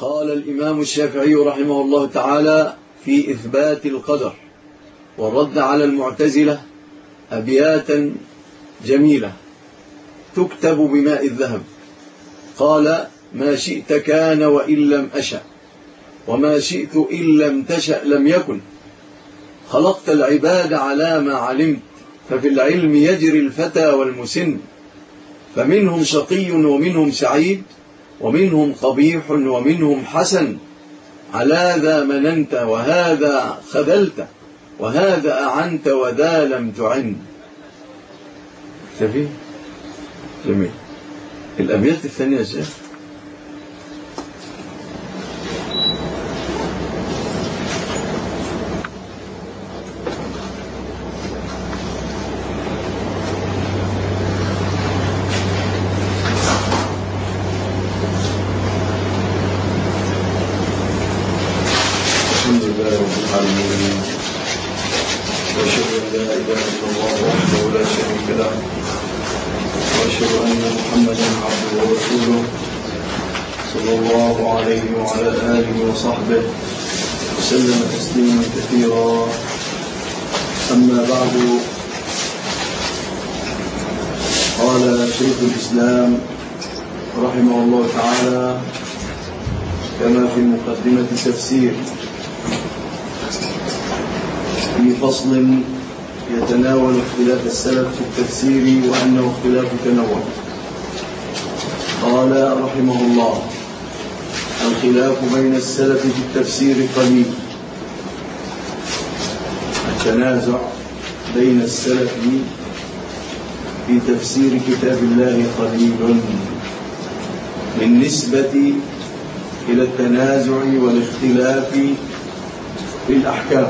قال الإمام الشافعي رحمه الله تعالى في إثبات القدر والرد على المعتزلة أبياتا جميلة. تكتب بماء الذهب. قال ما شئت كان وإن لم أشأ وما شئت إن لم تشأ لم يكن. خلقت العباد على ما علمت ففي العلم يجري الفتى والمسن. فمنهم شقي ومنهم سعيد ومنهم قبيح ومنهم حسن. على ذا مننت وهذا خذلت وهذا أعنت وذا لم تعن اكتفي جميل. الأبيات الثانية يا شيخ الحمد لله رب العالمين واشهد ان لا اله الا الله وحده لا شريك له واشهد ان محمدا عبده ورسوله صلى الله عليه وعلى اله وصحبه وسلم تسليما كثيرا اما بعد قال شيخ الاسلام رحمه الله تعالى كما في مقدمه تفسير في فصل يتناول اختلاف السلف في التفسير وأنه اختلاف تنوع. قال رحمه الله الخلاف بين السلف في التفسير قليل. التنازع بين السلف في تفسير كتاب الله قليل. بالنسبة إلى التنازع والاختلاف في الأحكام.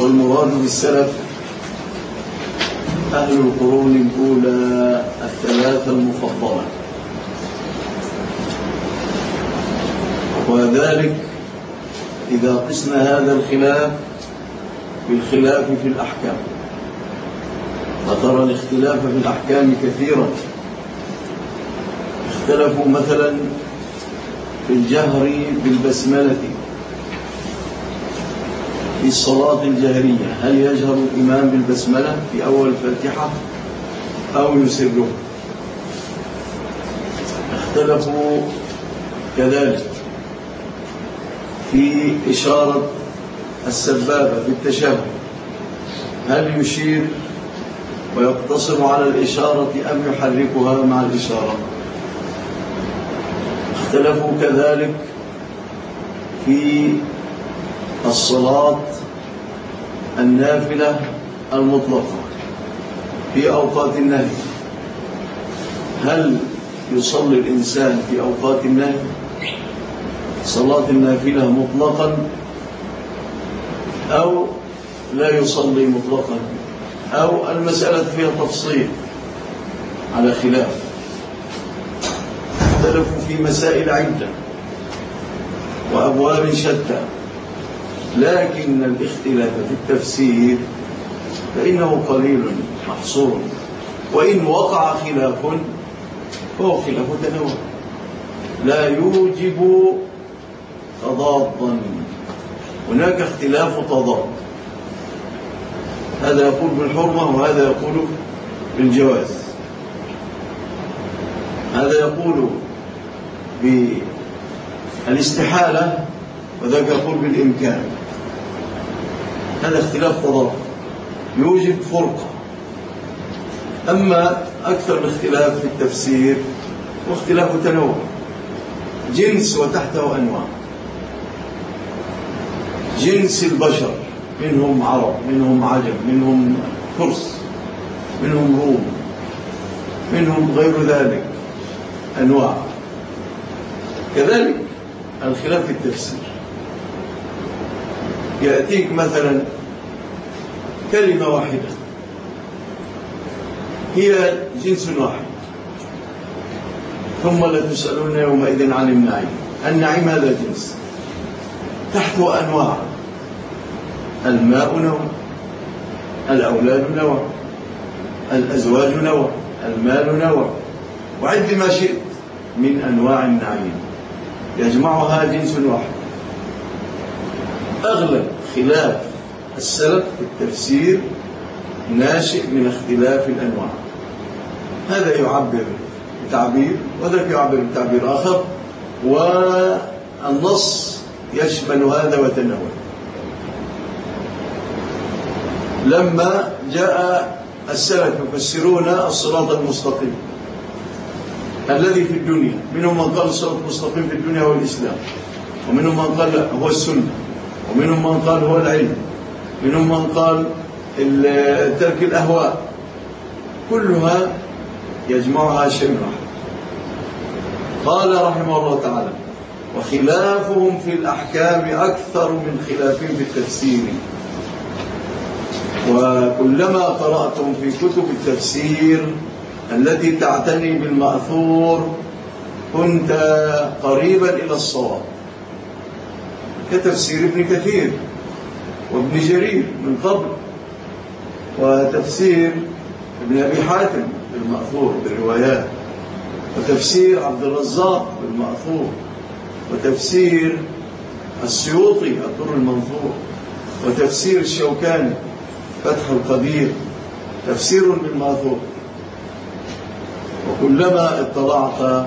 والمراد بالسلف أهل القرون الأولى الثلاثة المفضلة. وذلك إذا قسنا هذا الخلاف بالخلاف في الأحكام. فترى الاختلاف في الأحكام كثيرا. اختلفوا مثلا في الجهر بالبسملة في الصلاة الجهرية هل يجهر الإمام بالبسملة في أول الفاتحة أو يسره؟ اختلفوا كذلك في إشارة السبابة في التشهد هل يشير ويقتصر على الإشارة أم يحركها مع الإشارة؟ اختلفوا كذلك في الصلاة النافلة المطلقة في أوقات النهي. هل يصلي الإنسان في أوقات النهي؟ صلاة النافلة مطلقا أو لا يصلي مطلقا؟ أو المسألة فيها تفصيل على خلاف. اختلفوا في مسائل عدة وأبواب شتى. لكن الاختلاف في التفسير فإنه قليل محصور. وإن وقع خلاف فهو خلاف تنوع. لا يوجب تضادا. هناك اختلاف تضاد. هذا يقول بالحرمة وهذا يقول بالجواز. هذا يقول بالاستحالة وذاك يقول بالإمكان. هذا اختلاف تضاد يوجد فرقة أما أكثر الاختلاف في التفسير واختلاف تنوع. جنس وتحته أنواع. جنس البشر منهم عرب منهم عجم منهم فرس منهم روم منهم غير ذلك. أنواع. كذلك الخلاف في التفسير. يأتيك مثلا كلمة واحدة. هي جنس واحد. ثم لا تسألون يومئذ عن النعيم. النعيم هذا جنس تحته أنواع. الماء نوع الأولاد نوع الأزواج نوع المال نوع. وعد ما شئت من أنواع النعيم. يجمعها جنس واحد. أغلب خلاف السلف في التفسير ناشئ من اختلاف الأنواع. هذا يعبر بتعبير وذاك يعبر بتعبير آخر والنص يشمل هذا وتناول. لما جاء السلف يفسرون الصراط المستقيم الذي في الدنيا منهم من قال الصراط المستقيم في الدنيا هو الإسلام ومنهم من قال هو السنة ومنهم من قال هو العلم منهم من قال ترك الأهواء. كلها يجمعها شيء قال رحمه الله تعالى وخلافهم في الأحكام أكثر من خلافهم في التفسير. وكلما قرأتم في كتب التفسير التي تعتني بالمأثور كنت قريبا إلى الصواب. كتفسير ابن كثير وابن جرير من قبل وتفسير ابن أبي حاتم بالمأثور بالروايات وتفسير عبد الرزاق بالمأثور وتفسير السيوطي الطر المنثور وتفسير الشوكاني فتح القدير تفسير بالمأثور. وكلما اطلعت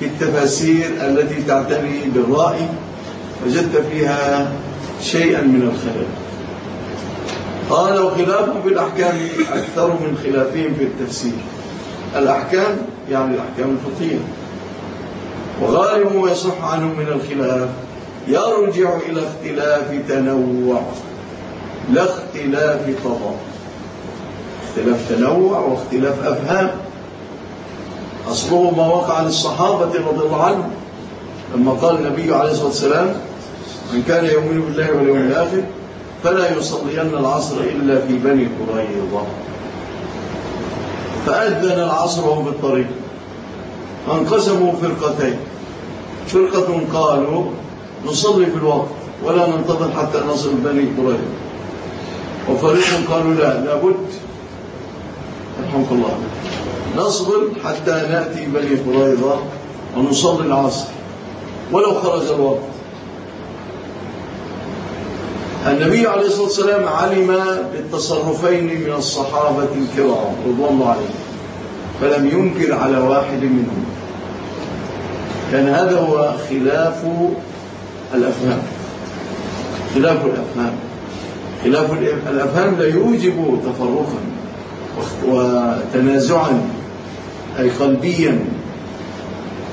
في التفاسير التي تعتني بالرأي وجدت فيها شيئا من الخلل قال وخلافهم في الأحكام أكثر من خلافهم في التفسير. الأحكام يعني الأحكام الفقهية. وغالب ما يصح عنه من الخلاف. يرجع إلى اختلاف تنوع. لا اختلاف تضاد اختلاف تنوع واختلاف أفهام. أصله ما وقع للصحابة رضي الله عنهم لما قال النبي عليه الصلاة والسلام من كان يؤمن بالله واليوم الآخر فلا يصلين العصر إلا في بني قريظة. فأذن العصر وهم في الطريق. فانقسموا فرقتين. فرقة قالوا نصلي في الوقت ولا ننتظر حتى نصل بني قريظة. وفريق قالوا لا لابد. رحمك الله. نصبر حتى نأتي بني قريظة ونصلي العصر. ولو خرج الوقت. النبي عليه الصلاة والسلام علم بالتصرفين من الصحابة الكرام رضوان الله عليهم. فلم ينكر على واحد منهم. كان هذا هو خلاف الأفهام. خلاف الأفهام. خلاف الأفهام لا يوجب تفرقا. وتنازعا أي قلبيا.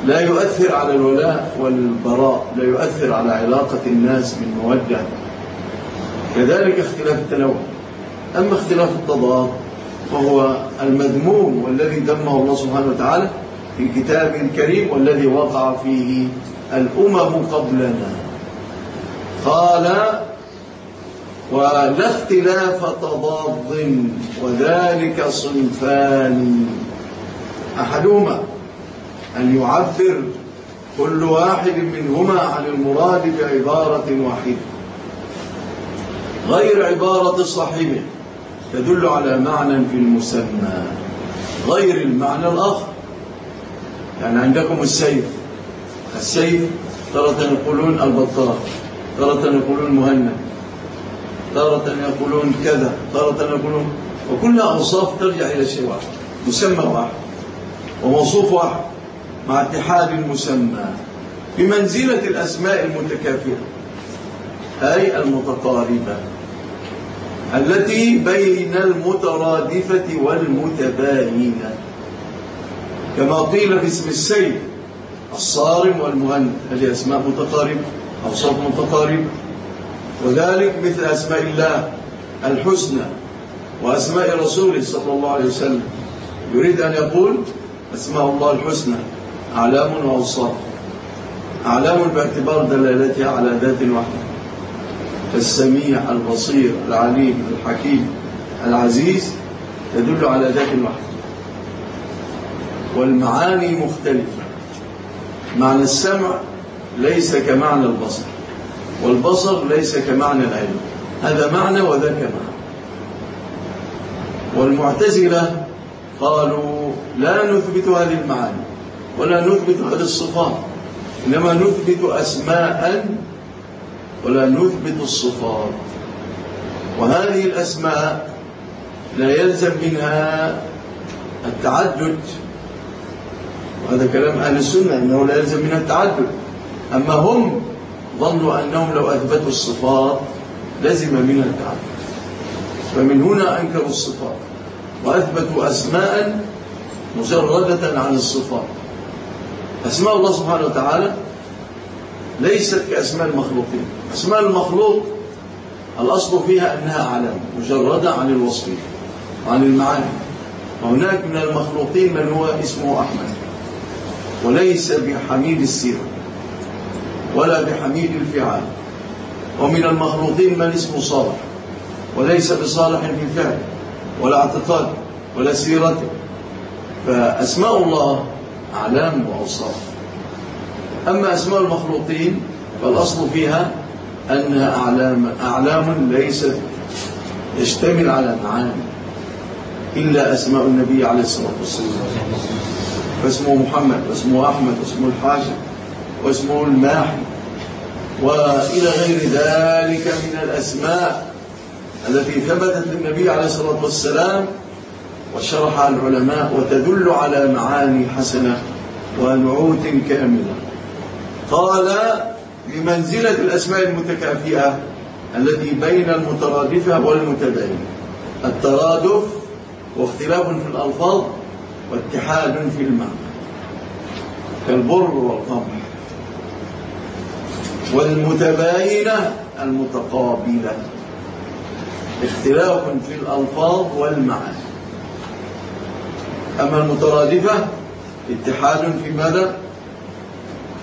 لا يؤثر على الولاء والبراء لا يؤثر على علاقة الناس من مودة كذلك اختلاف التنوع. أما اختلاف التضاد فهو المذموم والذي ذمه الله سبحانه وتعالى في كتابه الكريم والذي وقع فيه الأمم قبلنا. قال ولا اختلاف تضاد وذلك صنفان. أحدهما أن يعبر كل واحد منهما عن المراد بعبارة واحدة غير عبارة صاحبه تدل على معنى في المسمى غير المعنى الآخر. يعني عندكم السيف السيف تارة يقولون البطار تارة يقولون مهند تارة يقولون كذا تارة يقولون وكلها أوصاف ترجع إلى شيء واحد مسمى واحد وموصوف واحد مع اتحاد المسمى بمنزلة الأسماء المتكافئة أي المتقاربة التي بين المترادفة والمتباينة. كما قيل في اسم السيد الصارم والمهند هذه أسماء متقاربة أوصاف متقاربة. وذلك مثل أسماء الله الحسنى وأسماء رسوله صلى الله عليه وسلم. يريد أن يقول أسماء الله الحسنى أعلام وأوصاف. أعلام باعتبار دلالتها على ذات واحدة. فالسميع البصير العليم الحكيم العزيز تدل على ذات واحدة. والمعاني مختلفة. معنى السمع ليس كمعنى البصر. والبصر ليس كمعنى العلم. هذا معنى وذاك معنى. والمعتزلة قالوا لا نثبت هذه المعاني ولا نثبت هذه الصفات. إنما نثبت أسماء ولا نثبت الصفات. وهذه الأسماء لا يلزم منها التعدد. وهذا كلام أهل السنة أنه لا يلزم منها التعدد. أما هم ظنوا أنهم لو أثبتوا الصفات لزم منها التعدد فمن هنا أنكروا الصفات وأثبتوا أسماء مجردة عن الصفات. أسماء الله سبحانه وتعالى ليست كأسماء المخلوقين. أسماء المخلوق الأصل فيها أنها أعلام مجردة عن الوصف عن المعاني. وهناك من المخلوقين من هو اسمه أحمد وليس بحميد السيرة. ولا بحميد الفعال. ومن المخلوقين من اسمه صالح وليس بصالح في الفعل ولا اعتقاد ولا سيرته. فأسماء الله أعلام وأوصاف. أما أسماء المخلوقين فالأصل فيها أنها أعلام, أعلام ليست تشتمل على معاني إلا أسماء النبي عليه الصلاة والسلام. فاسمه محمد واسمه أحمد واسمه الحاجة واسمه الماحي. وإلى غير ذلك من الأسماء التي ثبتت للنبي عليه الصلاة والسلام وشرحها العلماء وتدل على معاني حسنة ونعوت كاملة. قال بمنزلة الأسماء المتكافئة التي بين المترادفة والمتباينة الترادف واختلاف في الألفاظ واتحاد في المعنى. كالبر والقمح والمتباينة المتقابلة. اختلاف في الألفاظ والمعاني أما المترادفة اتحاد في ماذا؟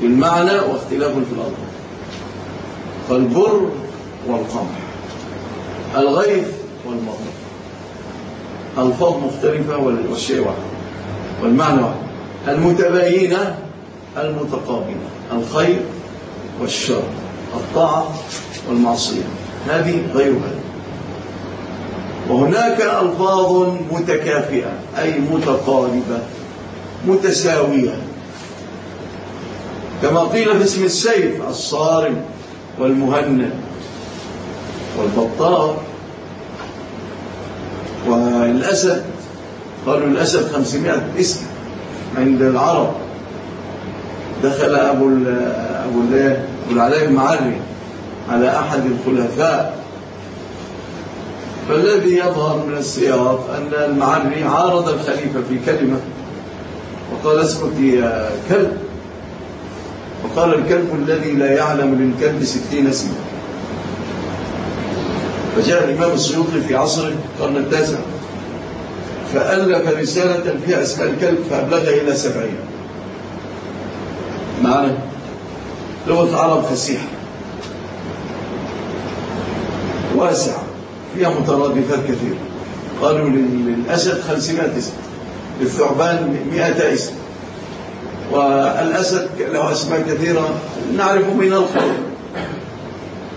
في المعنى واختلاف في الألفاظ. فالبر والقمح الغيث والمطر ألفاظ مختلفة والشيء واحد والمعنى واحد. المتباينة المتقابلة الخير والشر الطاعة والمعصية. هذه غير هذه وهناك ألفاظ متكافئة أي متقاربة متساوية. كما قيل في اسم السيف الصارم والمهند والبطار والأسد قالوا الأسد خمسمائة اسم عند العرب. دخل أبو أبو العلاء المعري على أحد الخلفاء. فالذي يظهر من السياق أن المعري عارض الخليفة في كلمة وقال اسمك يا كلب. وقال الكلب الذي لا يعلم للكلب ستين اسما فجاء الإمام السيوطي في عصره القرن التاسع فألف رسالة فيها اسماء الكلب فأبلغها إلى سبعين. معنا لغة العرب فسيحة واسعة فيها مترادفات كثيرة. قالوا للأسد خمسمائة اسم للثعبان مئة اسم. والأسد له أسماء كثيرة نعرف من الخلق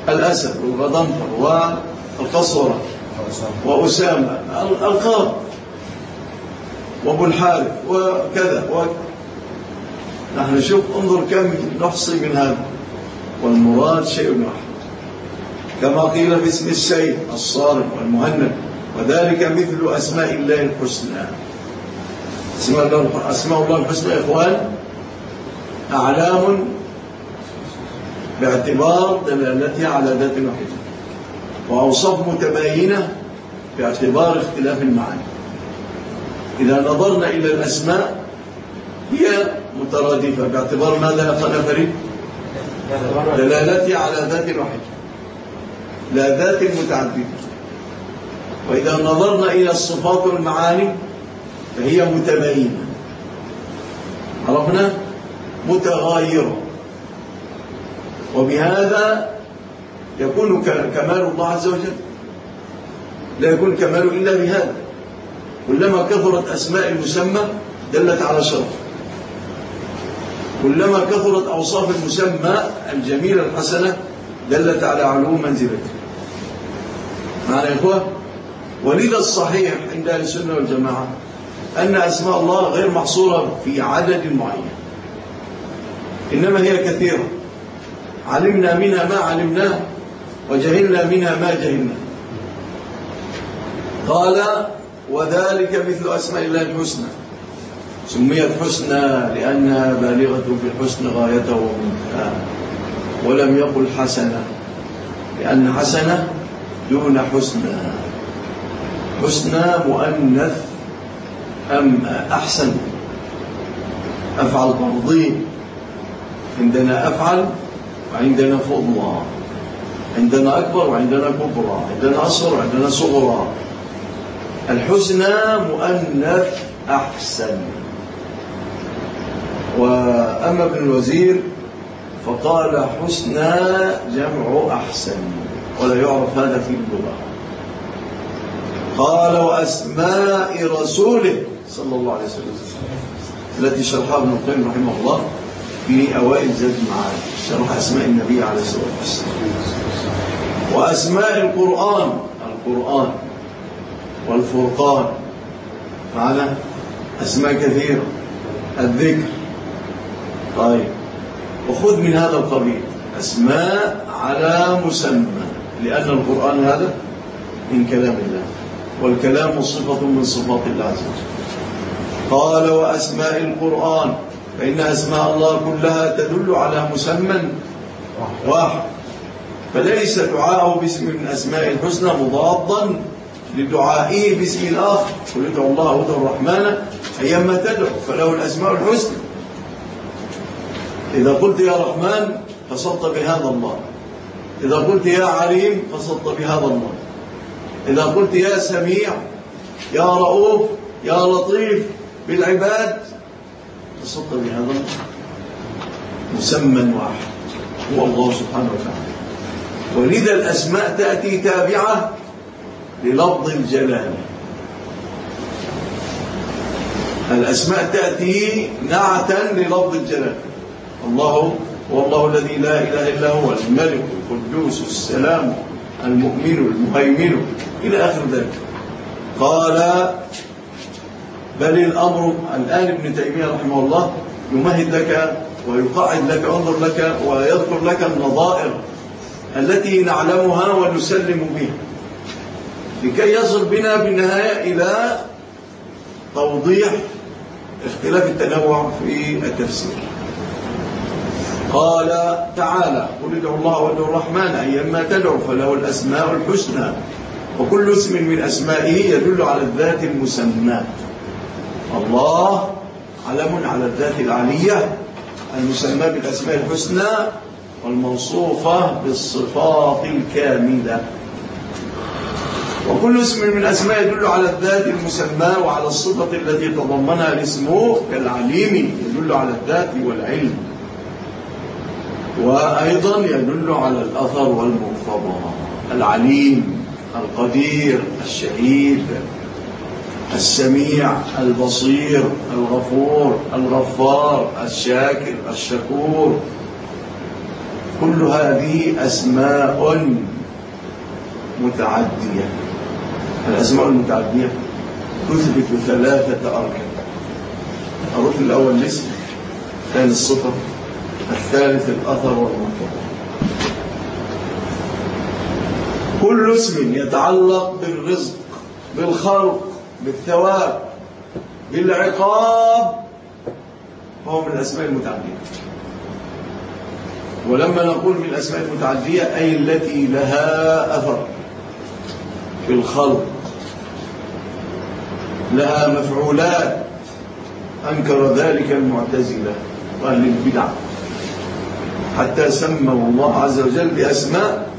الأسد والغضنفر والقصورة وأسامة القاب وأبو الحارث وكذا وكذا نحن نشوف انظر كم نحصي من هذا. والمراد شيء واحد. كما قيل في اسم السيف الصارم والمهند وذلك مثل أسماء الله الحسنى. أسماء الله الحسنى يا إخوان أعلام باعتبار دلالتها على ذات واحدة وأوصاف متباينة باعتبار اختلاف المعاني. إذا نظرنا إلى الأسماء هي مترادفة باعتبار ماذا يا فريد؟ دلالتها على ذات واحدة لا ذات متعددة وإذا نظرنا إلى الصفات والمعاني فهي متباينة عرفنا؟ متغايرة. وبهذا يكون كمال الله عز وجل. لا يكون كمال إلا بهذا. كلما كثرت أسماء المسمى دلت على شرف. كلما كثرت أوصاف المسمى الجميلة الحسنة دلت على علو منزلته. معنا يا إخوة؟ ولذا الصحيح عند أهل السنة والجماعة أن أسماء الله غير محصورة في عدد معين. إنما هي كثيرة. علمنا منها ما علمناه وجهلنا منها ما جهلنا. قال وذلك مثل أسماء الله الحسنى. سميت حسنى لأنها بالغة في الحسن غايته ومنتهى ولم يقل حسنة لأن حسنة دون حسنى حسنى مؤنث أم أحسن؟ أفعل مرضي عندنا أفعل وعندنا فضلى عندنا أكبر وعندنا كبرى. عندنا أصغر وعندنا صغرى. الحسنى مؤنث أحسن. وأما ابن الوزير فقال حسنى جمع أحسن ولا يعرف هذا في اللغة. قال وأسماء رسوله صلى الله عليه وسلم التي شرحها ابن القيم رحمه الله في أوائل زاد المعاد شرح أسماء النبي عليه الصلاة والسلام. وأسماء القرآن القرآن والفرقان. معنا أسماء كثيرة الذكر طيب. وخذ من هذا القبيل. أسماء على مسمى. لأن القرآن هذا من كلام الله. والكلام صفة من صفات الله عز وجل. قال وأسماء القرآن. فإن أسماء الله كلها تدل على مسمى واحد. فليس دعاءه باسم من أسماء الحسنى مضادا لدعائه باسم آخر قل ادعوا الله ودعوا الرحمن أيما تدعو. فله الأسماء الحسنى. إذا قلت يا رحمن فصدت بهذا الله. إذا قلت يا عليم فصدت بهذا الله. إذا قلت يا سميع يا رؤوف يا لطيف بالعباد فصدت بهذا الله. مسمى واحد. هو الله سبحانه وتعالى. ولذا الأسماء تأتي تابعة للفظ الجلال. الأسماء تأتي نعتا للفظ الجلال. الله هو الله الذي لا إله إلا هو الملك القدوس السلام المؤمن المهيمن إلى آخر ذلك. قال بل الأمر الآن ابن تيمية رحمه الله يمهد لك ويقاعد لك وينظر لك ويذكر لك النظائر التي نعلمها ونسلم بها. لكي يصل بنا بالنهاية إلى توضيح اختلاف التنوع في التفسير. قال تعالى قل ادعوا الله وادعوا الرحمن أيما تدعوا فله الأسماء الحسنى. وكل اسم من أسمائه يدل على الذات المسمى. الله علم على الذات العلية المسمى بالأسماء الحسنى والموصوفة بالصفات الكاملة. وكل اسم من أسماء يدل على الذات المسمى وعلى الصفة التي تضمنها الاسم كالعليم يدل على الذات والعلم. وأيضا يدل على الأثر والمقتضى العليم القدير الشهيد السميع البصير الغفور الغفار الشاكر الشكور. كل هذه أسماء متعدية. الأسماء المتعدية تثبت ثلاثة أركان. الركن الأول الاسم الثاني الصفة الثالث الأثر والمنطق كل اسم يتعلق بالرزق بالخلق بالثواب بالعقاب فهو من الأسماء المتعدية. ولما نقول من الأسماء المتعدية أي التي لها أثر في الخلق. لها مفعولات أنكر ذلك المعتزلة. وأهل البدع حتى سموا الله عز وجل بأسماء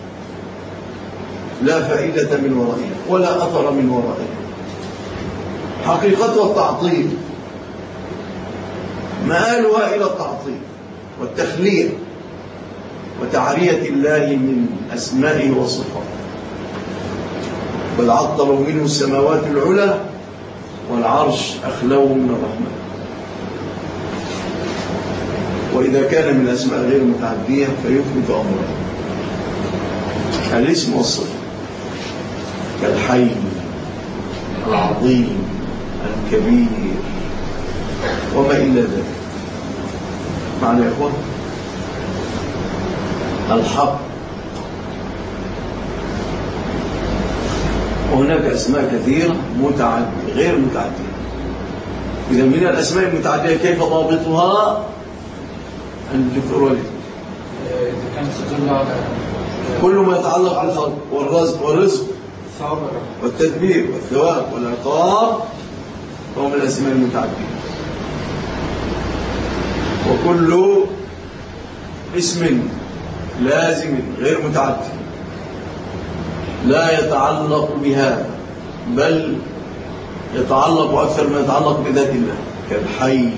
لا فائدة من ورائها ولا أثر من ورائها. حقيقتها التعطيل مآلها إلى التعطيل والتخلية وتعرية الله من أسمائه وصفاته بل عطلوا منه السماوات العلى والعرش أخلوه من الرحمن. وإذا كان من الأسماء غير متعدية فيثبت أمرا الاسم والصفة. كالحي العظيم الكبير وما إلى ذلك. معنى يا إخوان؟ الحق. وهناك أسماء كثيرة متعدية غير متعدية. إذا من الأسماء المتعدية كيف ضابطها؟ كل ما يتعلق بالخلق والرزق والرزق والتدبير والثواب والعقاب فهو من الأسماء المتعدية وكل اسم لازم غير متعدي لا يتعلق بهذا بل يتعلق أكثر ما يتعلق بذات الله كالحي.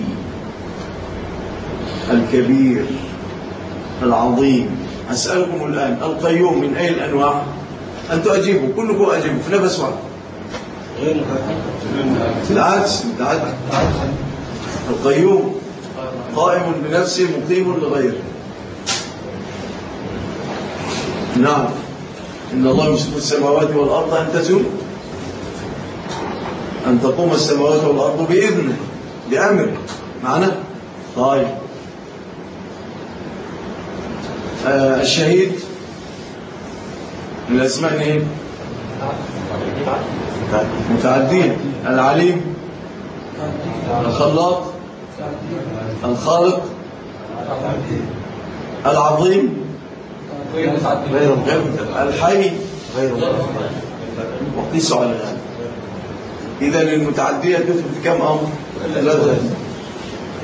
الكبير العظيم. أسألكم الآن القيوم من أي الأنواع؟ أنتم أجيبوا كلكم أجيبوا في نفس واحد. بالعكس بالعكس القيوم قائم بنفسه مقيم لغيره. نعم. إن الله يمسك السماوات والأرض أن تزول. أن تقوم السماوات والأرض بإذنه بأمره. معنا طيب آه الشهيد. من الأسماء إيه؟ متعدين. العليم. الخلاق الخالق. العظيم. غير الحي. غير وقيسوا على هذا إذا المتعدية تثبت كم أمر؟ ثلاثة.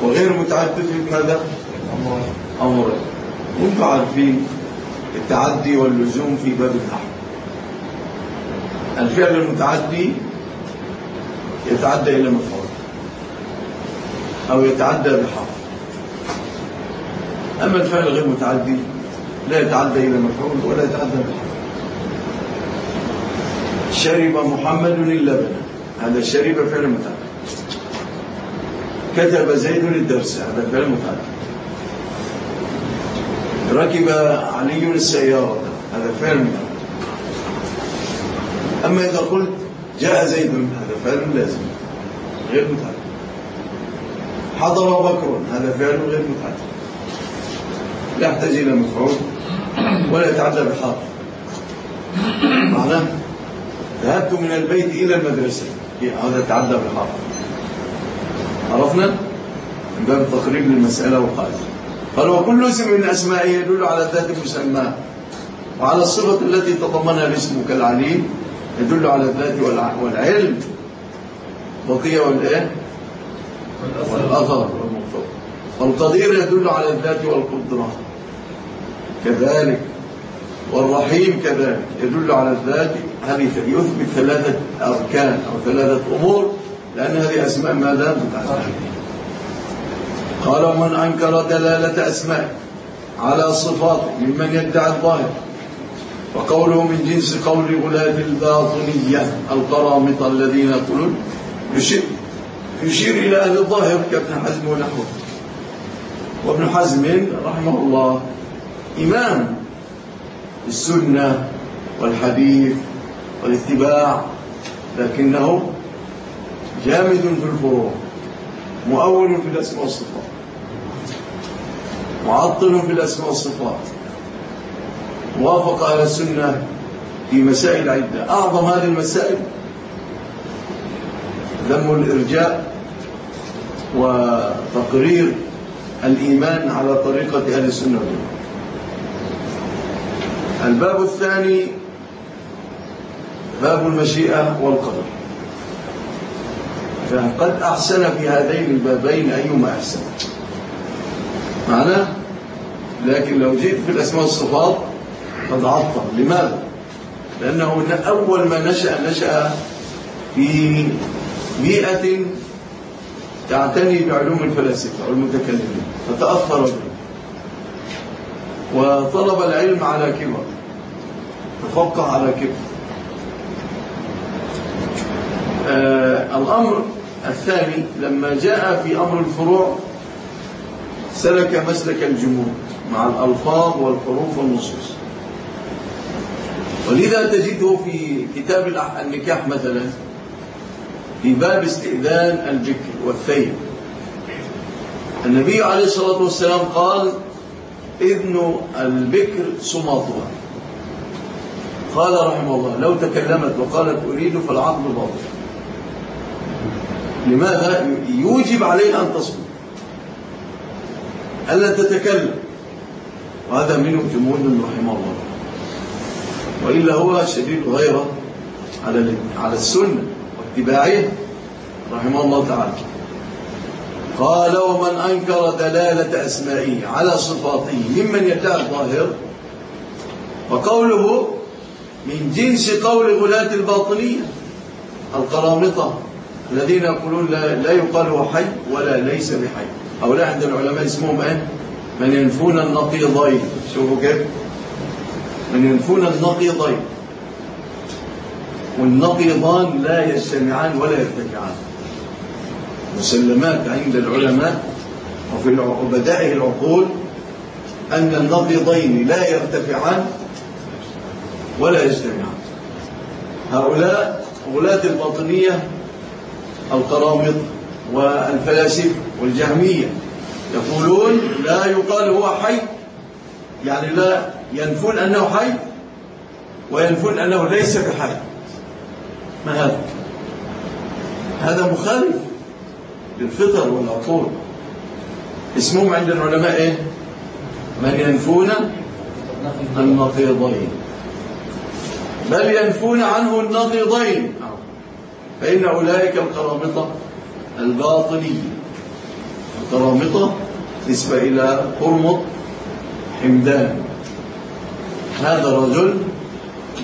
وغير متعدية تثبت ماذا؟ أمرين. وأنتم عارفين التعدي واللزوم في باب النحو. الفعل المتعدي يتعدى إلى مفعول أو يتعدى بحرف. أما الفعل غير متعدي لا يتعدى إلى مفعول ولا يتعدى بحرف. شرب محمد اللبن هذا شرب فعل متعدي. كتب زيد الدرس هذا فعل متعدي. ركب علي السيارة. هذا فعل أما إذا قلت جاء زيد هذا فعل لازم. غير متعدي حضر بكر هذا فعل غير متعدي لا يحتاج إلى مفعول ولا يتعدى بحرف معناه ذهبت من البيت إلى المدرسة. هذا يتعدى بحرف عرفنا؟ من باب التقريب للمسألة وقال قال وكل اسم من أسمائه يدل على ذات مسمى وعلى الصفة التي تضمنها الاسم كالعليم يدل على الذات والعلم. بقية والإيه؟ والأثر. والقدير يدل على الذات والقدرة. كذلك. والرحيم كذلك. يدل على الذات. هذه يثبت ثلاثة أركان أو ثلاثة أمور لأن هذه أسماء ماذا؟ قال ومن أنكر دلالة أسماء على صفات ممن يدعي الظاهر وقوله من جنس قول غلاة الباطنية القرامطة الذين يقولون يشير, يشير إلى أهل الظاهر كابن حزم ونحوه. وابن حزم رحمه الله إمام السنة والحديث والاتباع لكنه جامد في الفروع مؤول في الأسماء والصفات. معطل في الأسماء والصفات. وافق أهل السنة في مسائل عدة. أعظم هذه المسائل ذم الإرجاء وتقرير الإيمان على طريقة أهل السنة. والجماعة الباب الثاني باب المشيئة والقدر. فقد أحسن في هذين البابين أيما أحسن؟ معناه لكن لو جئت في الأسماء والصفات قد عطل لماذا؟ لأنه أول ما نشأ نشأ في بيئة تعتني بعلوم الفلاسفة والمتكلمين فتأثر به. وطلب العلم على كبر تفقه على كبر. آه الأمر الثاني لما جاء في أمر الفروع سلك مسلك الجمود مع الألفاظ والحروف والنصوص. ولذا تجده في كتاب النكاح مثلا في باب استئذان البكر والثيب. النبي عليه الصلاة والسلام قال إذن البكر سماطها. قال رحمه الله لو تكلمت وقالت أريد فالعقل باطل. لماذا؟ يوجب عليها أن تصمت. ألا تتكلم. وهذا منه جمود رحمه الله. وإلا هو شديد الغيرة على على السنة واتباعه رحمه الله تعالى. قال ومن أنكر دلالة أسمائه على صفاته ممن يدعي الظاهر وقوله من جنس قول غلاة الباطنية القرامطة الذين يقولون لا, لا يقال هو حي ولا ليس بحي. هؤلاء عند العلماء اسمهم إيه من ينفون النقيضين. شوفوا كيف. من ينفون النقيضين. والنقيضان لا يجتمعان ولا يرتفعان. مسلمات عند العلماء وفي بدائه العقول أن النقيضين لا يرتفعان ولا يجتمعان. هؤلاء غلاة الباطنية القرامط والفلاسفة. والجهمية يقولون لا يقال هو حي يعني لا ينفون أنه حي وينفون أنه ليس بحي ما هذا؟ هذا مخالف للفطر والعقول. اسمهم عند العلماء إيه؟ من ينفون النقيضين. بل ينفون عنه النقيضين. فإن أولئك القرامطة الباطنية القرامطة نسبة إلى قرمط حمدان. هذا الرجل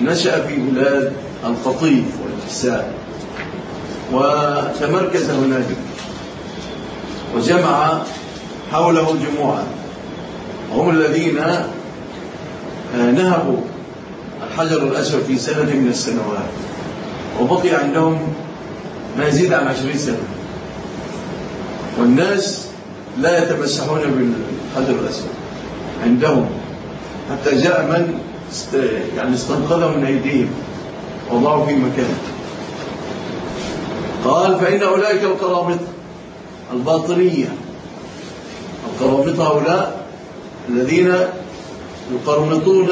نشأ في بلاد القطيف والإحساء وتمركز هناك وجمع حوله جموعا. وهم الذين نهبوا الحجر الأسود في سنة من السنوات وبقي عندهم ما يزيد عن عشرين سنة. والناس لا يتمسحون بالحجر الأسود عندهم. حتى جاء من يعني استنقذه من أيديهم وضعوا في مكانه. قال فإن أولئك القرامطة الباطنية. القرامطة هؤلاء الذين يقرمطون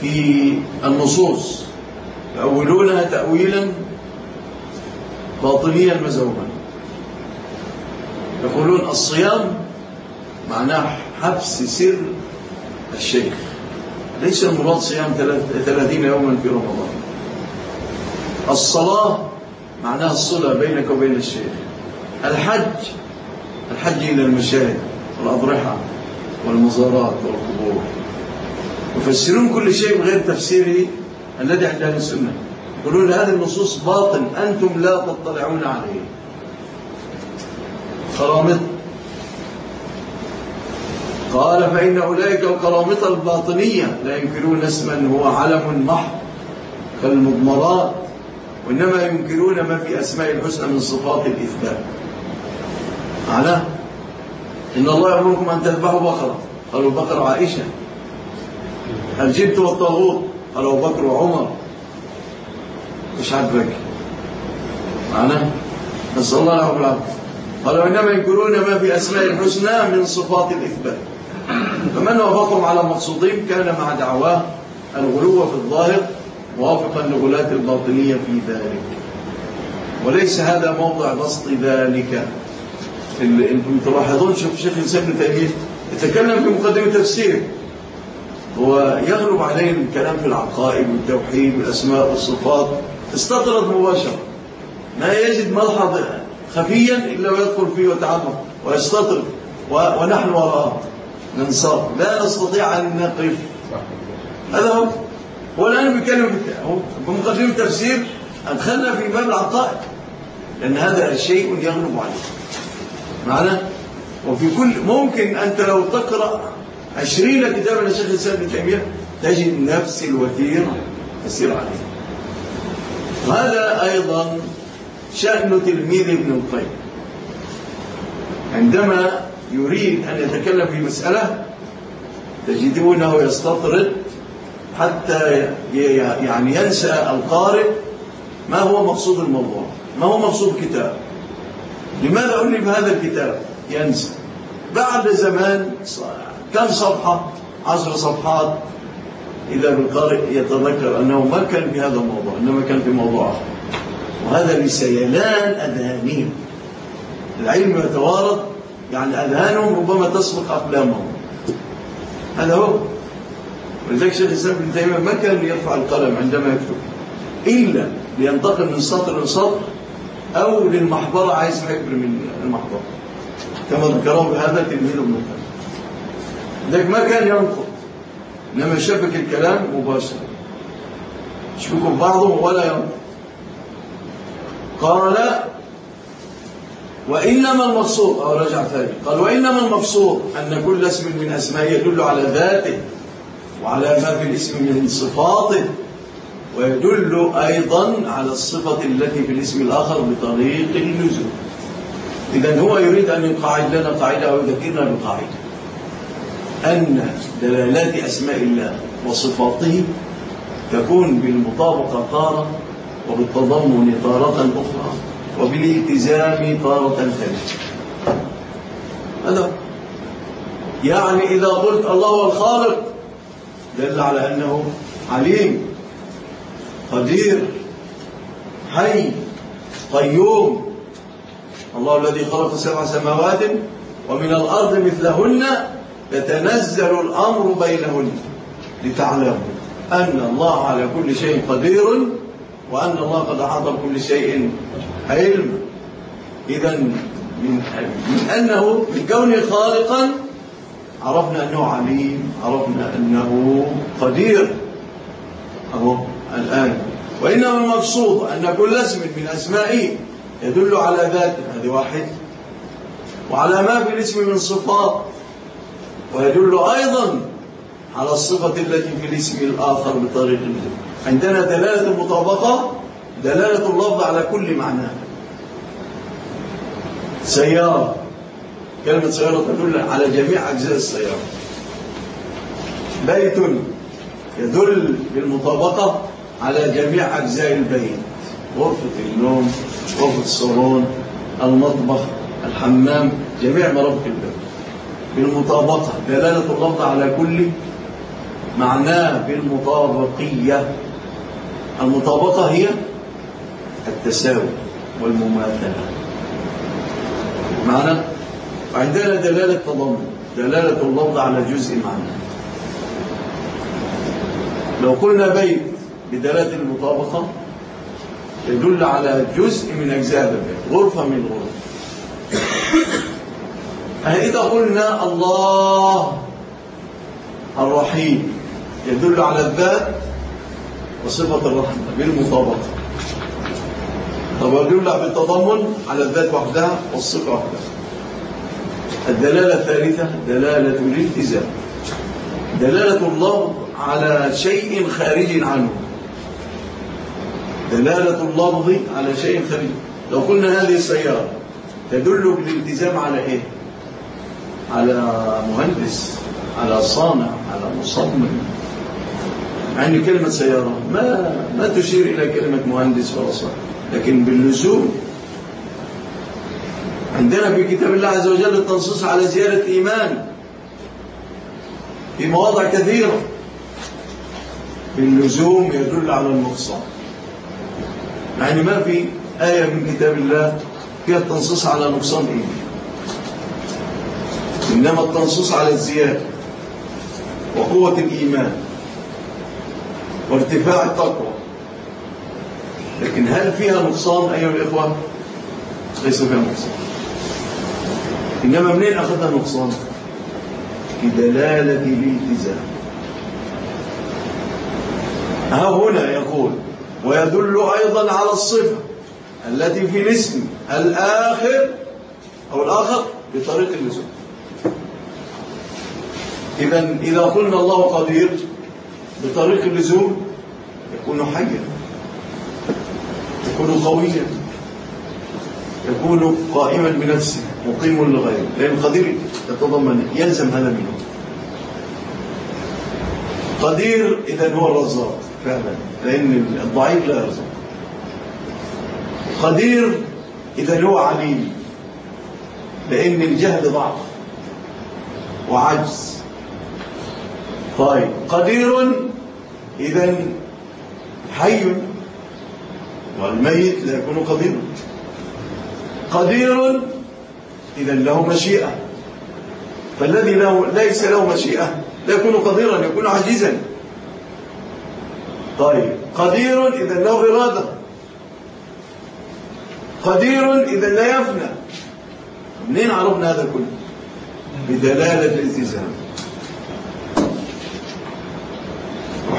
في النصوص يؤولونها تأويلا باطنيا مزوما يقولون الصيام معناه حبس سر الشيخ. ليس المراد صيام ثلاثين يوما في رمضان. الصلاة معناها الصلة بينك وبين الشيخ. الحج الحج إلى المشاهد والأضرحة والمزارات والقبور. يفسرون كل شيء بغير تفسيره الذي عند أهل السنة. يقولون هذه النصوص باطل أنتم لا تطلعون عليه. قرامط قال فإن أولئك القرامطة الباطنية لا ينكرون اسما هو علم محض كالمضمرات وإنما ينكرون ما في أسماء الحسنى من صفات الإثبات. معناه إن الله يأمركم أن تذبحوا بقرة. قالوا بقرة عائشة. الجبت والطاغوت. قال أبو بكر وعمر مش عاجبك. معناه؟ نسأل الله له العافية قالوا إنما ينكرون ما في أسماء الحسنى من صفات الإثبات. فمن وافقهم على مقصودهم كان مع دعواه الغلو في الظاهر موافقا لغلاة الباطنية في ذلك. وليس هذا موضع بسط ذلك. أنتم تلاحظون شوف شيخ الإسلام ابن يتكلم في مقدمة تفسير هو يغلب عليه الكلام في العقائد والتوحيد والأسماء والصفات استطرد مباشرة. ما يجد ملحظ خفيا إلا ويدخل فيه ويتعمق ويستطرد و- ونحن وراءه. ننصاب لا نستطيع أن نقف. هذا هو. هو الآن بيتكلم بمقدمة التفسير أدخلنا في باب العقائد. لأن هذا شيء يغلب عليه. معنا وفي كل ممكن أنت لو تقرأ عشرين كتابا لشيخ الإسلام ابن تيمية تجد نفس الوتيرة تسير عليه. وهذا أيضا شأن تلميذ ابن القيم. عندما يريد أن يتكلم في مسألة تجدونه يستطرد حتى يعني ينسى القارئ ما هو مقصود الموضوع ما هو مقصود الكتاب. لماذا ألف هذا الكتاب؟ ينسى. بعد زمان كم صفحة؟ عشر صفحات. إذا بالقارئ يتذكر أنه ما كان في هذا الموضوع إنما كان في موضوع آخر. وهذا لسيلان أذهانهم. العلم يتوارد يعني أذهانهم ربما تسبق أقلامهم هذا هو. ولذلك شيخ الإسلام ابن تيمية ما كان يرفع القلم عندما يكتب إلا لينتقل من سطر لسطر أو للمحبرة عايز حبر من المحبرة كما ذكره هذا تلميذ ابن القيم لذلك ما كان ينطق. إنما شبك الكلام مباشرة. يشبكوا في بعضهم ولا ينطق. قال وإنما المقصود أو رجع ثاني قال وإنما المقصود أن كل اسم من أسماء يدل على ذاته وعلى ما في الاسم من صفاته ويدل أيضا على الصفة التي في الاسم الآخر بطريق اللزوم إذا هو يريد أن يقاعد لنا قاعدة أو يذكرنا بقاعدة. أن دلالات أسماء الله وصفاته تكون بالمطابقة تارة وبالتضمن تارة أخرى وبالالتزام تارة ثالثة هذا. يعني إذا قلت الله هو الخالق دل على أنه عليم قدير حي قيوم. الله الذي خلق سبع سماوات ومن الأرض مثلهن يتنزل الأمر بينهن لتعلموا أن الله على كل شيء قدير. وأن الله قد أحاط بكل شيء علم. إذا من, من أنه من كونه خالقا عرفنا أنه عليم عرفنا أنه قدير. أهو الآن. وإنما المقصود أن كل اسم من أسمائه يدل على ذاته هذه واحد. وعلى ما في الاسم من صفات ويدل أيضا على الصفة التي في الاسم الآخر بطريق اللزوم عندنا دلالة المطابقة دلالة اللفظ على كل معناه سيارة. كلمة سيارة تدل على جميع أجزاء السيارة. بيت يدل بالمطابقة على جميع أجزاء البيت. غرفة النوم غرفة الصالون المطبخ الحمام جميع مرافق البيت. بالمطابقة دلالة اللفظ على كل معناه بالمطابقية. المطابقة هي التساوي والمماثلة. معنى عندنا دلالة تضمن دلالة اللفظ على جزء معنى. لو قلنا بيت بدلالة المطابقة يدل على جزء من أجزاء البيت غرفة من غرف إذا قلنا الله الرحيم يدل على الذات وصفة الرحمة بالمطابقة. طب يدل بالتضمن على الذات وحدها والصفة وحدها. الدلالة الثالثة دلالة الالتزام. دلالة الله على شيء خارج عنه. دلالة اللفظ على شيء خارج. لو قلنا هذه السيارة تدل بالالتزام على إيه؟ على مهندس على صانع على مصمم. يعني كلمة سيارة ما ما تشير إلى كلمة مهندس ولا صانع لكن باللزوم عندنا في كتاب الله عز وجل التنصيص على زيادة إيمان في مواضع كثيرة. باللزوم يدل على النقصان. يعني ما في آية من كتاب الله فيها التنصيص على نقصان إيمان. إنما التنصيص على الزيادة وقوة الإيمان. وارتفاع التقوى. لكن هل فيها نقصان أيها الإخوة؟ ليس فيها نقصان. إنما منين أخذها النقصان؟ في دلالة الالتزام. ها هنا يقول ويدل أيضا على الصفة التي في الاسم الآخر أو الآخر بطريق اللزوم إذا إذا قلنا الله قدير بطريق اللزوم يكون حيا يكون قويا يكون قائما بنفسه مقيم لغيره لأن القدير يتضمن يلزم هذا منه. قدير إذا هو الرزاق فعلا لأن الضعيف لا يرزق. قدير إذا هو عليم لأن الجهل ضعف وعجز. طيب قدير إذا حي والميت لا يكون قديرا قدير إذا له مشيئة. فالذي له ليس له مشيئة لا يكون قديرا يكون عجيزا طيب قدير إذا له إرادة. قدير إذا لا يفنى. منين عرفنا هذا كله؟ بدلالة الالتزام.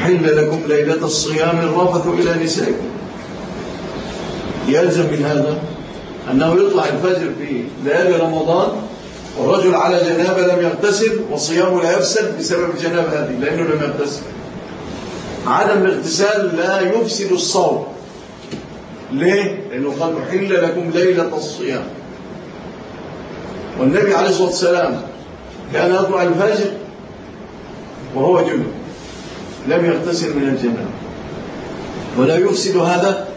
أحل لكم ليلة الصيام الرفث إلى نسائكم. يلزم من هذا أنه يطلع الفجر في ليالي رمضان والرجل على جنابة لم يغتسل وصيامه لا يفسد بسبب الجنابة هذه لأنه لم يغتسل. عدم الاغتسال لا يفسد الصوم. ليه؟ لأنه قال أحل لكم ليلة الصيام. والنبي عليه الصلاة والسلام كان يطلع الفجر وهو جنب. لم يغتسل من الجنابة ولا يفسد هذا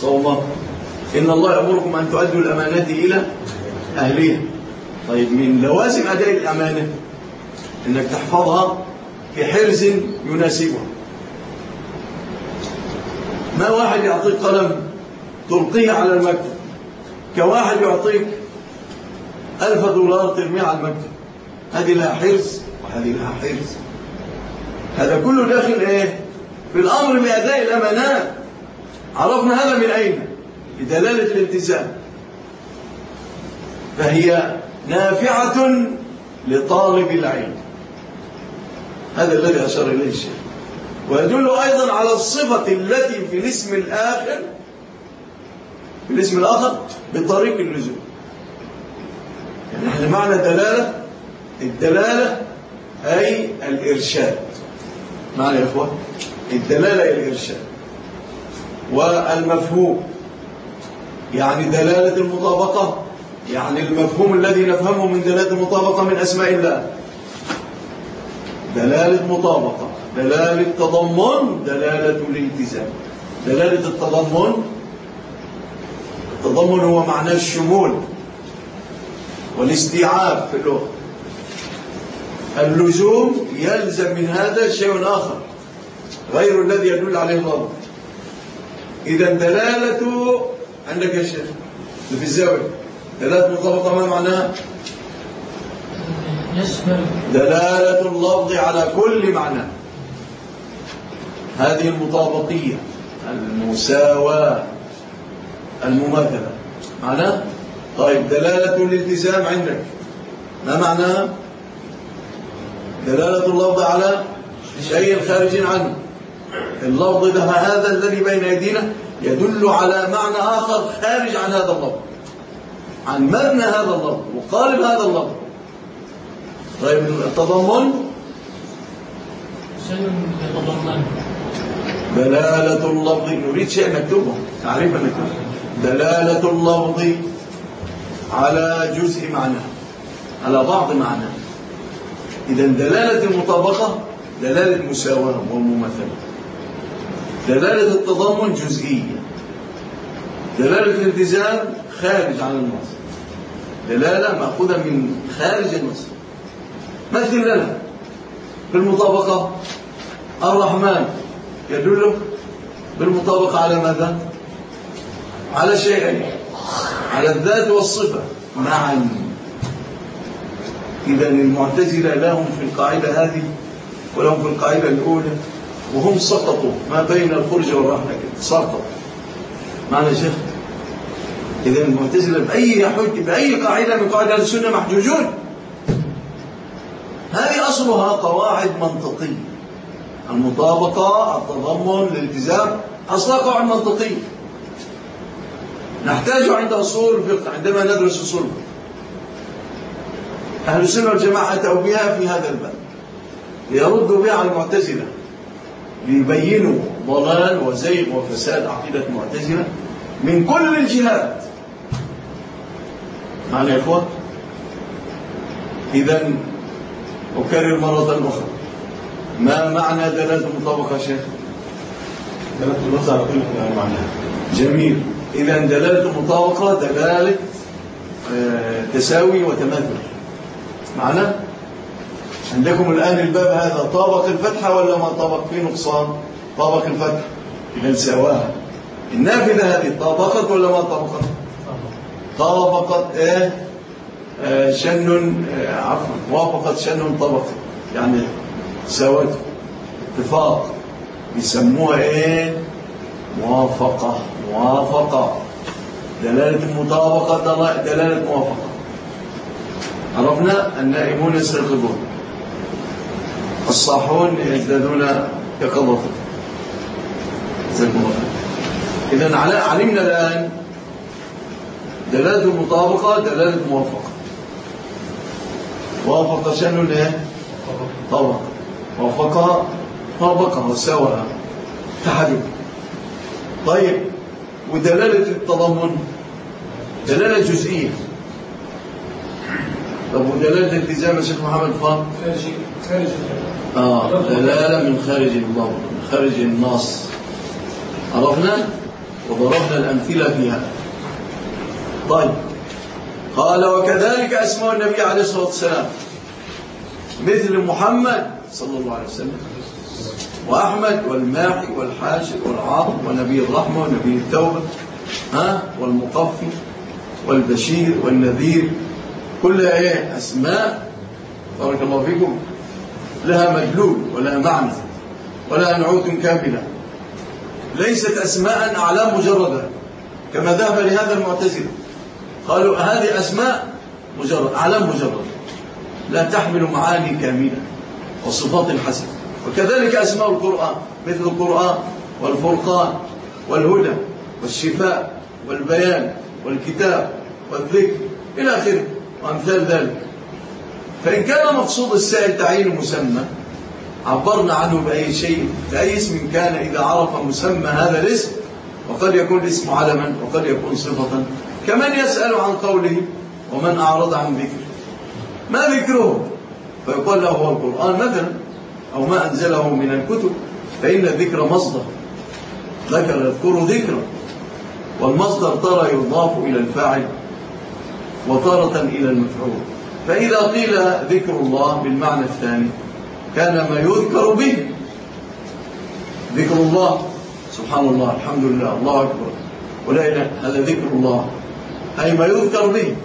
صومه إن الله يأمركم أن تؤدوا الأمانات إلى أهلها طيب من لوازم أداء الأمانة أنك تحفظها في حرز يناسبها. ما واحد يعطيك قلم تلقيه على المكتب؟ كواحد يعطيك ألف دولار ترميه على المكتب؟ هذه لها حرز وهذه لها حرز. هذا كله داخل إيه؟ في الأمر بأداء الأمانات عرفنا هذا من أين؟ بدلالة الالتزام. فهي نافعة لطالب العلم. هذا الذي أشار إليه الشيخ. ويدل أيضا على الصفة التي في الاسم الآخر في الاسم الآخر بطريق اللزوم يعني معنى دلالة الدلالة أي الإرشاد. معنى يا إخوة الدلالة الإرشاد والمفهوم. يعني دلالة المطابقة يعني المفهوم الذي نفهمه من دلالة المطابقة من أسماء الله. دلالة مطابقة دلالة تضمن دلالة الالتزام. دلالة التضمن التضمن هو معناه الشمول والاستيعاب في اللغة. اللزوم يلزم من هذا شيء آخر غير الذي يدل عليه الله. إذا دلالة عندك يا شيخ في الزاوية. دلالة مطابقة ما معناها؟ دلالة اللفظ على كل معنى. هذه المطابقية المساواة المماثلة. معناه طيب دلالة الالتزام عندك. ما معناها؟ دلالة اللفظ على شيء خارج عنه. اللفظ ده هذا الذي بين أيدينا يدل على معنى آخر خارج عن هذا اللفظ. عن مبنى هذا اللفظ وقالب هذا اللفظ. طيب التضمن؟ شيء يتضمن. دلالة اللفظ نريد شيء نكتبه تعريفا نكتبه دلالة اللفظ على جزء معناه على بعض معناه. إذا دلالة المطابقة دلالة مساواة ومماثلة دلالة التضمن جزئية. دلالة الالتزام خارج عن النص. دلالة مأخوذة من خارج النص. مثل لنا في المطابقة الرحمن يدل بالمطابقة على ماذا؟ على شيئين. على الذات والصفة. معا. إذا المعتزلة لهم في القاعدة هذه ولهم في القاعدة الأولى وهم سقطوا ما بين الفرجة والرحمة كده سقطوا. معنى شيخ؟ إذا المعتزلة بأي حج بأي قاعدة من قواعد السنة محجوجون. هذه أصلها قواعد منطقية. المطابقة التضمن الالتزام أصلها قواعد منطقية. نحتاج عند أصول الفقه عندما ندرس أصول الفقه. أهل السنة والجماعة أتوا بها في هذا الباب. ليردوا بها على المعتزلة. ليبينوا ضلال وزيغ وفساد عقيدة المعتزلة من كل الجهات. معنا يا إخوة؟ إذا أكرر مرة أخرى. ما معنى دلالة المطابقة يا شيخ؟ دلالة على كل معناها جميل. إذا دلالة المطابقة دلالة آه، تساوي وتماثل. معنا عندكم الآن الباب هذا طابق الفتحة ولا ما طابق؟ فيه نقصان. طابق الفتحة إذا سواها. النافذة هذه طابقت ولا ما طابقت؟ طابقت إيه؟ آه شن آه عفوا وافقت شن طبق يعني سوت اتفاق. يسموها إيه؟ موافقة. موافقة. دلالة المطابقة دلالة موافقة. عرفنا النائمون يستيقظون الصاحون يزدادون يقظة. إذا علمنا الآن دلالة المطابقة دلالة موافقة. وافق شأن إيه؟ طبق وافق طابقه وسواها. تحدث طيب ودلالة التضمن؟ دلالة جزئية. طب ودلالة الالتزام يا شيخ محمد فاضل؟ خارج خارج آه دلالة من خارج اللفظ من خارج النص عرفنا؟ وضربنا الأمثلة فيها. طيب. قال وكذلك أسماء النبي عليه الصلاة والسلام. مثل محمد صلى الله عليه وسلم. وأحمد والماحي والحاشر والعاطف ونبي الرحمة ونبي التوبة. ها؟ والمقفي والبشير والنذير. كلها إيه؟ أسماء. بارك الله فيكم. لها مدلول ولها معنى ولها نعوت كاملة. ليست أسماء أعلام مجردة كما ذهب لهذا المعتزله قالوا هذه أسماء مجرد أعلام مجرد. لا تحمل معاني كاملة وصفات حسنة. وكذلك أسماء القرآن مثل القرآن والفرقان والهدى والشفاء والبيان والكتاب والذكر إلى آخره. وأمثال ذلك. فإن كان مقصود السائل تعيين مسمى عبرنا عنه بأي شيء بأي اسم كان إذا عرف مسمى هذا الاسم وقد يكون الاسم علما وقد يكون صفة. كمن يسأل عن قوله ومن أعرض عن ذكر ما ذكره؟ فيقال له هو القرآن مثلا أو ما أنزله من الكتب فإن الذكر مصدر. ذكر يذكر ذكرا والمصدر ترى يضاف إلى الفاعل. وتارة إلى المفعول. فإذا قيل ذكر الله بالمعنى الثاني كان ما يذكر به ذكر الله. سبحان الله الحمد لله الله أكبر. ولا إله هذا ذكر الله. أي ما يذكر به.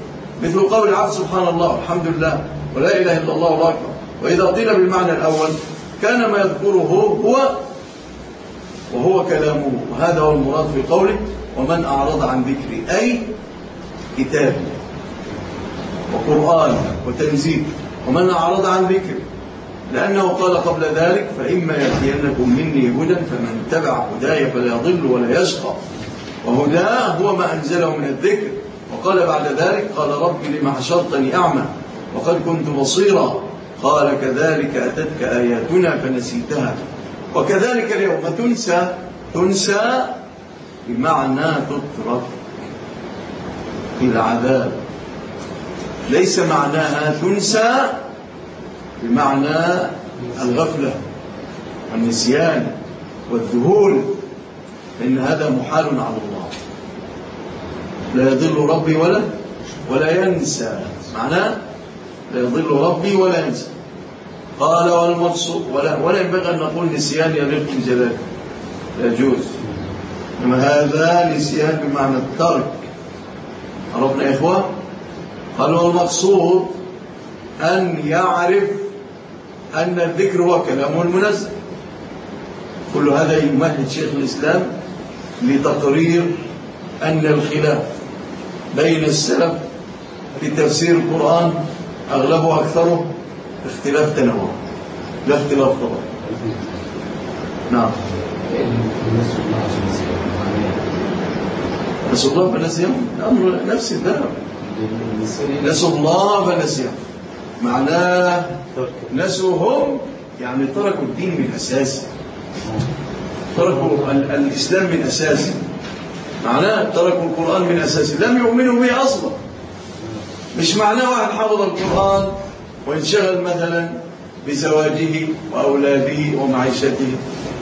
مثل قول العبد سبحان الله الحمد لله ولا إله إلا الله الله أكبر. وإذا قيل بالمعنى الأول كان ما يذكره هو وهو كلامه. وهذا هو المراد في قوله ومن أعرض عن ذكري. أي كتاب. وقرآن وتنزيل ومن أعرض عن ذكري لأنه قال قبل ذلك فإما يأتينكم مني هدى فمن تبع هداي فلا يضل ولا يشقى وهداه هو ما أنزله من الذكر وقال بعد ذلك قال رب لما حشرتني أعمى وقد كنت بصيرا قال كذلك أتتك آياتنا فنسيتها وكذلك اليوم تنسى تنسى بمعنى تترك العذاب. ليس معناها تنسى بمعنى الغفلة والنسيان والذهول فإن هذا محال على الله. لا يضل ربي ولا ولا ينسى. معناه لا يضل ربي ولا ينسى. قال والمقصود ولا, ولا ينبغي أن نقول نسيان يليق بجلاله لا يجوز. إنما هذا نسيان بمعنى الترك. عرفنا يا إخوة قال والمقصود أن يعرف أن الذكر هو كلامه المنزل كل هذا يمهد شيخ الإسلام لتقرير أن الخلاف بين السلف في تفسير القرآن أغلبه أكثره اختلاف تنوع لا اختلاف طبعا نعم. نسوا الله فنسيهم الأمر نفس الدرب نسوا الله فنسيهم. معناه نسوا هم يعني تركوا الدين من أساسه تركوا ال- الإسلام من أساسه معناه تركوا القرآن من أساسه لم يؤمنوا به أصلا. مش معناه واحد حفظ القرآن وانشغل مثلا بزواجه وأولاده ومعيشته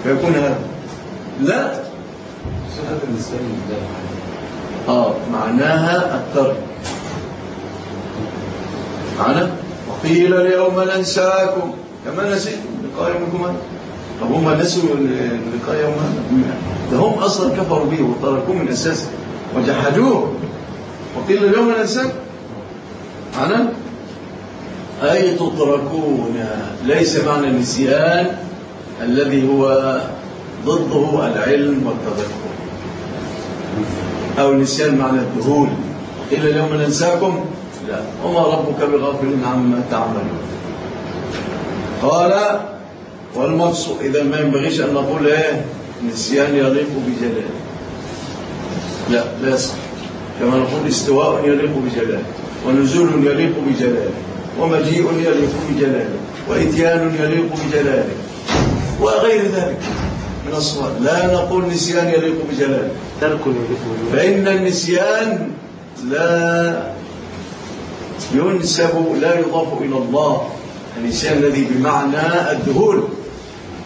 فيكون هذا. لا. آه معناها الترك. معنى وقيل اليوم ننساكم. كما نسيتم لقاء يومكم هذا طب هم نسوا لقاء يوم هذا ده هم أصلا كفروا به وتركوه من أساسه وجحدوه. وقيل اليوم ننساكم. معنى؟ أي تتركون. ليس معنى النسيان الذي هو ضده العلم والتذكر. أو النسيان معنى الذهول قيل اليوم ننساكم. لا وما ربك بغافل عما تعملون. قال والمقصود إذا ما ينبغيش أن نقول إيه؟ نسيان يليق بجلاله لا لا يصح. كما نقول استواء يليق بجلاله ونزول يليق بجلاله ومجيء يليق بجلاله وإتيان يليق بجلاله وغير ذلك. من الصفات لا نقول نسيان يليق بجلاله ترك يليق فإن النسيان لا ينسب لا يضاف إلى الله. النسيان الذي بمعنى الذهول.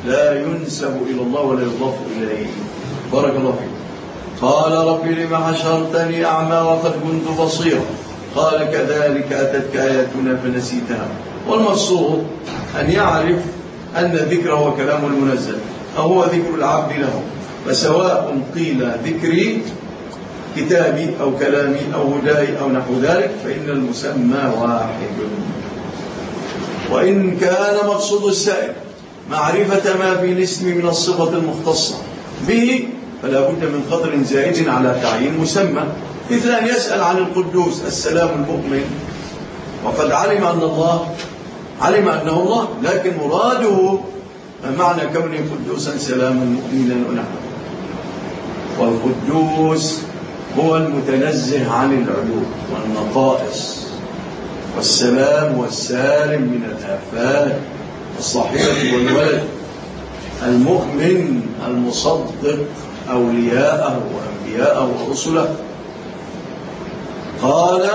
لا ينسب إلى الله ولا يضاف إليه. بارك الله فيك. قال رب لم حشرتني أعمى وقد كنت بصيرا. قال كذلك أتتك آياتنا فنسيتها. والمقصود أن يعرف أن الذكر هو كلام المنزل. أو هو ذكر العبد له. فسواء قيل ذكري كتابي أو كلامي أو هداي أو نحو ذلك فإن المسمى واحد. وإن كان مقصود السائل معرفة ما في الاسم من الصفة المختصة به فلا بد من قدر زائد على تعيين مسمى. مثل أن يسأل عن القدوس السلام المؤمن. وقد علم أن الله علم أنه الله لكن مراده معنى كونه قدوسا سلاما مؤمنا ونحوه. والقدوس هو المتنزه عن العيوب والنقائص والسلام والسالم من الآفات الصحيحة والولد. المؤمن المصدق أولياءه وأنبياءه ورسله. قال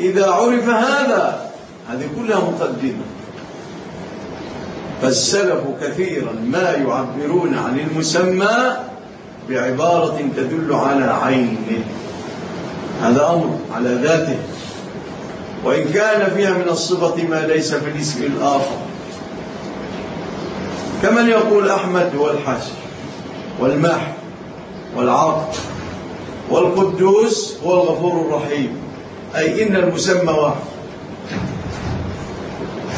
إذا عرف هذا هذه كلها مقدمة. فالسلف كثيرا ما يعبرون عن المسمى بعبارة تدل على عينه هذا أمر على ذاته. وإن كان فيها من الصفة ما ليس في الاسم الآخر. كمن يقول أحمد هو الحاشر والماح والعاقب والقدوس هو الغفور الرحيم. أي إن المسمى واحد.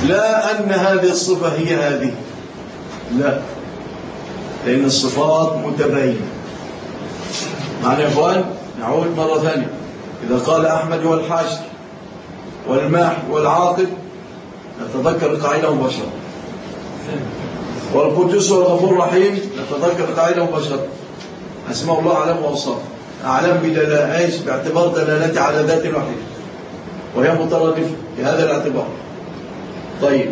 لا أن هذه الصفة هي هذه. لا. لأن الصفات متباينة. معنى يا إخوان نعود مرة ثانية. إذا قال أحمد هو الحاشر والماح والعاقب نتذكر القاعدة مباشرة والقدوس والغفور الرحيم نتذكر القاعدة مباشرة أسماء الله أعلم وأوصاف بدلالة إيش؟ باعتبار دلالتي على ذات واحدة وهي مترادفة بهذا الاعتبار. طيب.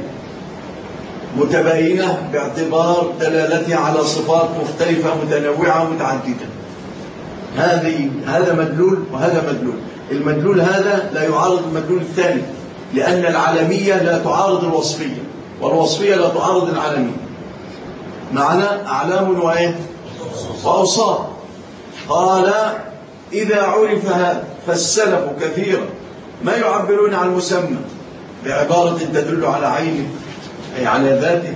متباينة باعتبار دلالتها على صفات مختلفة متنوعة متعددة. هذه هذا مدلول وهذا مدلول. المدلول هذا لا يعارض المدلول الثاني لأن العالمية لا تعارض الوصفية والوصفية لا تعارض العالمية. معنى أعلام وإيه وأوصاف. قال إذا عرف هذا فالسلف كثيرا. ما يعبرون عن المسمى؟ بعبارة تدل على عينه أي على ذاته.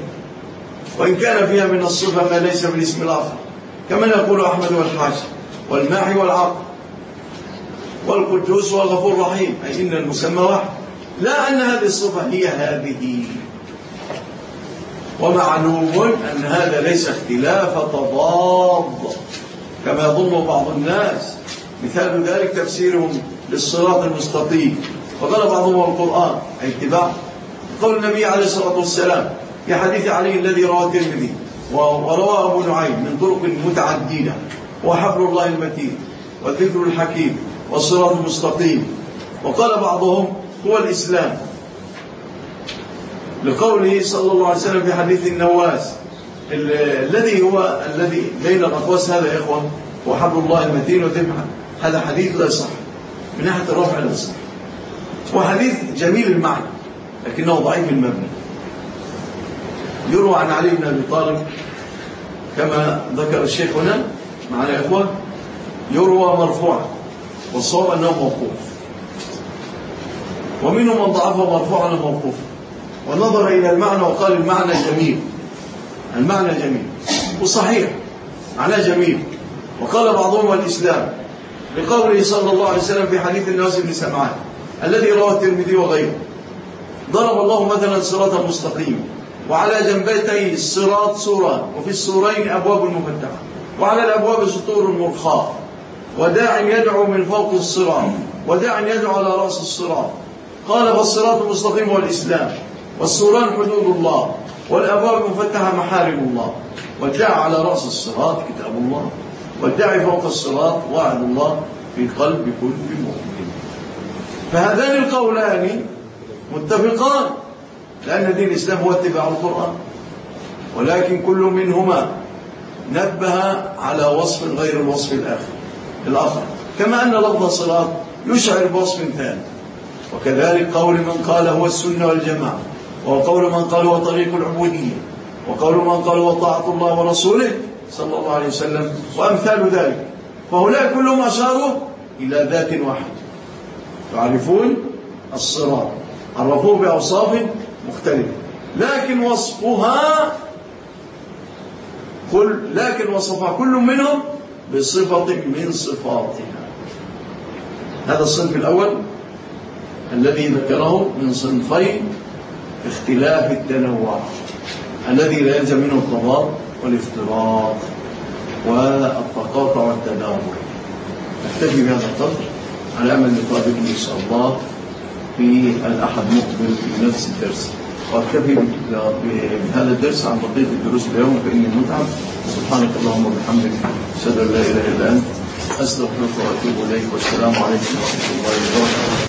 وإن كان فيها من الصفة ما ليس بالاسم الآخر. كما يقول أحمد والحاشر والماحي والعاقل والقدوس والغفور الرحيم. أي إن المسمى واحد. لا أن هذه الصفة هي هذه. ومعلوم أن هذا ليس اختلاف تضاد كما يظن بعض الناس. مثال ذلك تفسيرهم للصراط المستقيم. وقال بعضهم القرآن أي اتباع. قول النبي عليه الصلاة والسلام في حديث علي الذي رواه الترمذي ورواه أبو نعيم من طرق متعددة. وحبل الله المتين والذكر الحكيم والصراط المستقيم. وقال بعضهم هو الإسلام. لقوله صلى الله عليه وسلم في حديث النواس الذي هو الذي بين الأقواس هذا يا إخوة هو حبل الله المتين وذبحه هذا حديث لا يصح من ناحية الرفع لا يصح وحديث جميل المعنى لكنه ضعيف المبنى. يروى عن علي بن أبي طالب كما ذكر الشيخ هنا معنا يا إخوة يروى مرفوعا والصواب أنه موقوف. ومنهم من ضعفه مرفوعا وموقوفا ونظر إلى المعنى وقال المعنى جميل. المعنى جميل. وصحيح معناه جميل. وقال بعضهم الإسلام لقوله صلى الله عليه وسلم في حديث الناس بن سمعان الذي رواه الترمذي وغيره ضرب الله مثلا صراطا مستقيما وعلى جنبتي الصراط سوران وفي السورين أبواب مفتحة. وعلى الأبواب سطور مرخاة وداع يدعو من فوق الصراط وداع يدعو على رأس الصراط. قال فالصراط المستقيم والإسلام والسوران حدود الله والأبواب المفتحة محارم الله. والداع على رأس الصراط كتاب الله والداعي فوق الصراط وعد الله في قلب كل مؤمن. فهذان القولان متفقان لأن دين الإسلام هو اتباع القرآن ولكن كل منهما نبه على وصف غير الوصف الآخر الآخر. كما أن لفظ الصراط يشعر بوصف ثاني. وكذلك قول من قال هو السنة والجماعة وقول من قال هو طريق العبودية وقول من قال هو طاعة الله ورسوله صلى الله عليه وسلم وأمثال ذلك. فهؤلاء كلهم أشاروا إلى ذات واحد. تعرفون الصراط عرفوه بأوصاف مختلفة لكن وصفها كل لكن وصفها كل منهم بصفة من صفاتها. هذا الصنف الأول الذي ذكره من صنفين اختلاف التنوع الذي لا يلزم منه التضاد والافتراق والتقاطع والتداول. نكتفي بهذا القدر على امل نقابلكم ان شاء الله في الأحد مقبل في نفس الدرس. وأكتفي بهذا الدرس عن بقية الدروس اليوم فإني متعب. سبحانك اللهم وبحمدك أشهد أن لا إله إلا أنت أستغفرك وأتوب إليك والسلام عليكم ورحمة الله وبركاته.